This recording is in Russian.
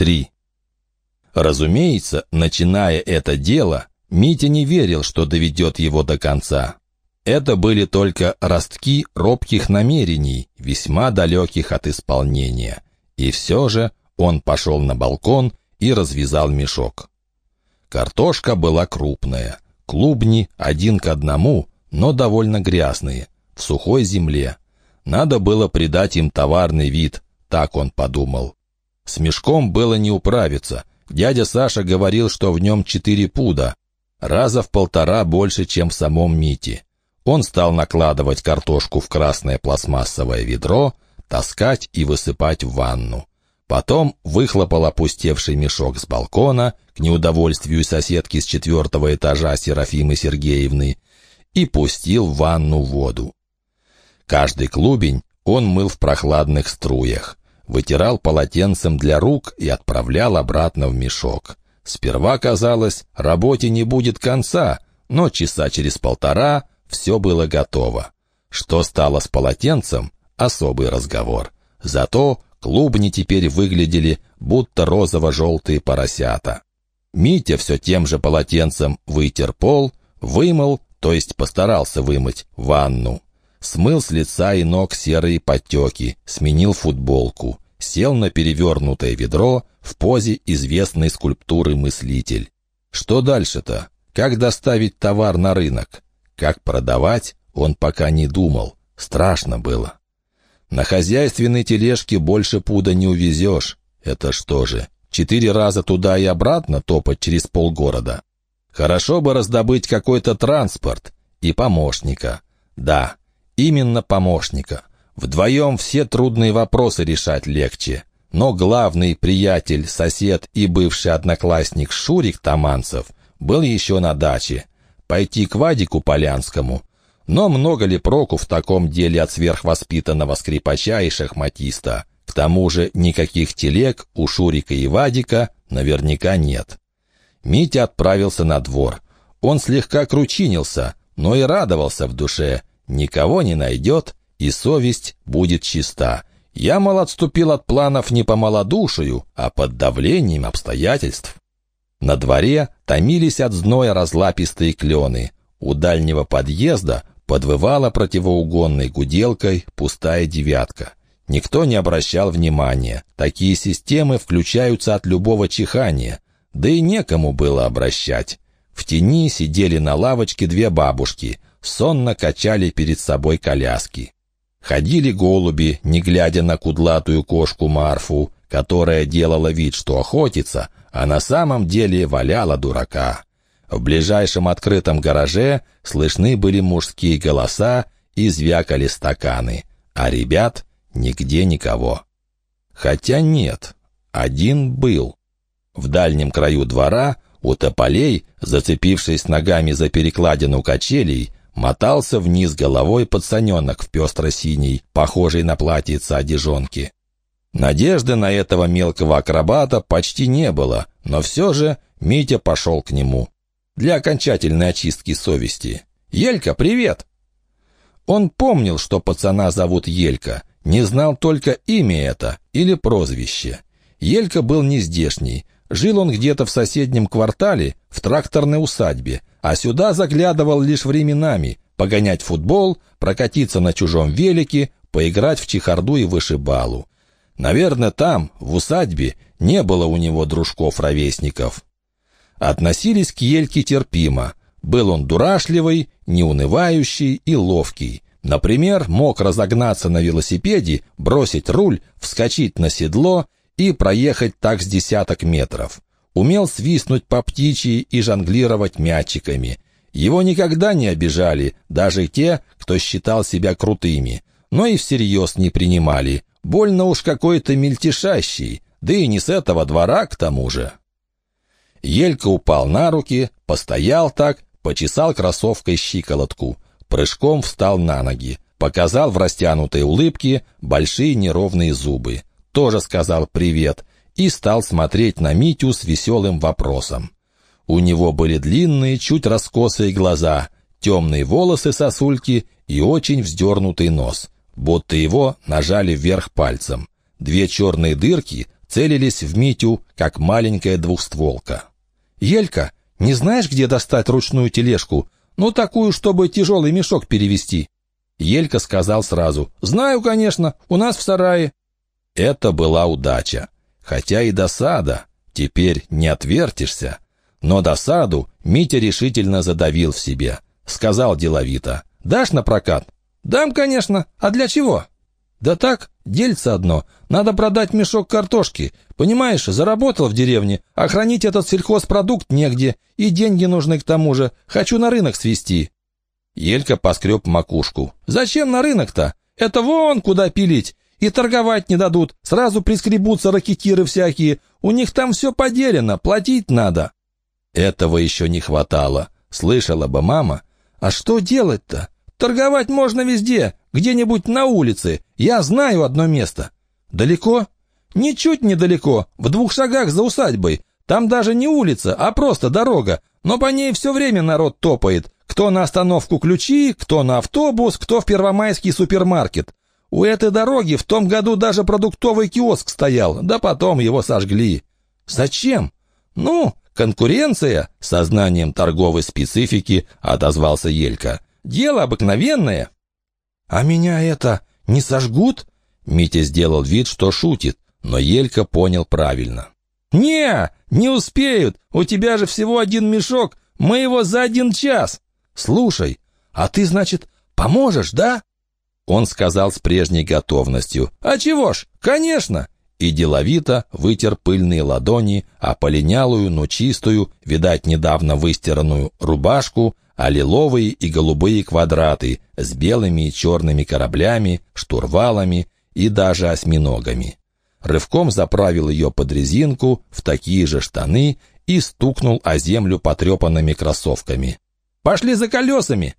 3. Разумеется, начиная это дело, Митя не верил, что доведет его до конца. Это были только ростки робких намерений, весьма далеких от исполнения. И все же он пошел на балкон и развязал мешок. Картошка была крупная, клубни один к одному, но довольно грязные, в сухой земле. Надо было придать им товарный вид, так он подумал. С мешком было не управиться. Дядя Саша говорил, что в нем четыре пуда, раза в полтора больше, чем в самом Мите. Он стал накладывать картошку в красное пластмассовое ведро, таскать и высыпать в ванну. Потом выхлопал опустевший мешок с балкона, к неудовольствию соседки с четвертого этажа Серафимы Сергеевны, и пустил в ванну воду. Каждый клубень он мыл в прохладных струях, вытирал полотенцем для рук и отправлял обратно в мешок. Сперва казалось, работе не будет конца, но часа через полтора все было готово. Что стало с полотенцем — особый разговор. Зато клубни теперь выглядели, будто розово-желтые поросята. Митя все тем же полотенцем вытер пол, вымыл, то есть постарался вымыть, ванну. Смыл с лица и ног серые потеки, сменил футболку, сел на перевернутое ведро в позе известной скульптуры «Мыслитель». Что дальше-то? Как доставить товар на рынок? Как продавать, он пока не думал. Страшно было. На хозяйственной тележке больше пуда не увезешь. Это что же, четыре раза туда и обратно топать через полгорода? Хорошо бы раздобыть какой-то транспорт и помощника. Да, именно помощника. Вдвоем все трудные вопросы решать легче. Но главный приятель, сосед и бывший одноклассник Шурик Таманцев был еще на даче пойти к Вадику Полянскому. Но много ли проку в таком деле от сверхвоспитанного скрипача и шахматиста? К тому же никаких телег у Шурика и Вадика наверняка нет. Митя отправился на двор. Он слегка кручинился, но и радовался в душе. Никого не найдет, и совесть будет чиста. Я, мол, отступил от планов не по малодушию, а под давлением обстоятельств. На дворе томились от зноя разлапистые клены. У дальнего подъезда подвывала противоугонной гуделкой пустая девятка. Никто не обращал внимания. Такие системы включаются от любого чихания. Да и некому было обращать. В тени сидели на лавочке две бабушки, сонно качали перед собой коляски. Ходили голуби, не глядя на кудлатую кошку Марфу, которая делала вид, что охотится, а на самом деле валяла дурака. В ближайшем открытом гараже слышны были мужские голоса и звякали стаканы, а ребят нигде никого. Хотя нет, один был. В дальнем краю двора у тополей, зацепившись ногами за перекладину качелей, мотался вниз головой пацаненок в пестро-синий, похожий на платьице одежонки. Надежды на этого мелкого акробата почти не было, но все же Митя пошел к нему. Для окончательной очистки совести. «Елька, привет!» Он помнил, что пацана зовут Елька, не знал только имя это или прозвище. Елька был не здешний. Жил он где-то в соседнем квартале, в тракторной усадьбе, а сюда заглядывал лишь временами, погонять футбол, прокатиться на чужом велике, поиграть в чехарду и вышибалу. Наверное, там, в усадьбе, не было у него дружков-ровесников. Относились к Ельке терпимо. Был он дурашливый, неунывающий и ловкий. Например, мог разогнаться на велосипеде, бросить руль, вскочить на седло и проехать так с десяток метров. Умел свистнуть по птичьи и жонглировать мячиками. Его никогда не обижали, даже те, кто считал себя крутыми, но и всерьез не принимали. Больно уж какой-то мельтешащий, да и не с этого двора к тому же. Елька упал на руки, постоял так, почесал кроссовкой щиколотку, прыжком встал на ноги, показал в растянутой улыбке большие неровные зубы, тоже сказал «привет» и стал смотреть на Митю с веселым вопросом. У него были длинные, чуть раскосые глаза, темные волосы сосульки и очень вздернутый нос будто его нажали вверх пальцем. Две черные дырки целились в Митю, как маленькая двухстволка. «Елька, не знаешь, где достать ручную тележку? Ну, такую, чтобы тяжелый мешок перевести?» Елька сказал сразу. «Знаю, конечно, у нас в сарае». Это была удача. Хотя и досада. Теперь не отвертишься. Но досаду Митя решительно задавил в себе. Сказал деловито. «Дашь на прокат?» «Дам, конечно. А для чего?» «Да так, дельце одно. Надо продать мешок картошки. Понимаешь, заработал в деревне, а хранить этот сельхозпродукт негде, и деньги нужны к тому же. Хочу на рынок свести». Елька поскреб макушку. «Зачем на рынок-то? Это вон куда пилить. И торговать не дадут. Сразу прискребутся ракетиры всякие. У них там все поделено, платить надо». Этого еще не хватало. Слышала бы мама. «А что делать-то? Торговать можно везде, где-нибудь на улице. Я знаю одно место». «Далеко?» «Ничуть недалеко, в двух шагах за усадьбой. Там даже не улица, а просто дорога, но по ней все время народ топает. Кто на остановку ключи, кто на автобус, кто в первомайский супермаркет. У этой дороги в том году даже продуктовый киоск стоял, да потом его сожгли. Зачем? Ну, конкуренция, сознанием торговой специфики отозвался Елька. Дело обыкновенное. А меня это не сожгут? Митя сделал вид, что шутит, но Елька понял правильно. «Не, не успеют. У тебя же всего один мешок. Мы его за один час. Слушай, а ты, значит, поможешь, да?» Он сказал с прежней готовностью. «А чего ж, конечно!» И деловито вытер пыльные ладони, а полинялую, но чистую, видать, недавно выстиранную рубашку, а лиловые и голубые квадраты с белыми и черными кораблями, штурвалами и даже осьминогами. Рывком заправил ее под резинку в такие же штаны и стукнул о землю потрепанными кроссовками. «Пошли за колесами!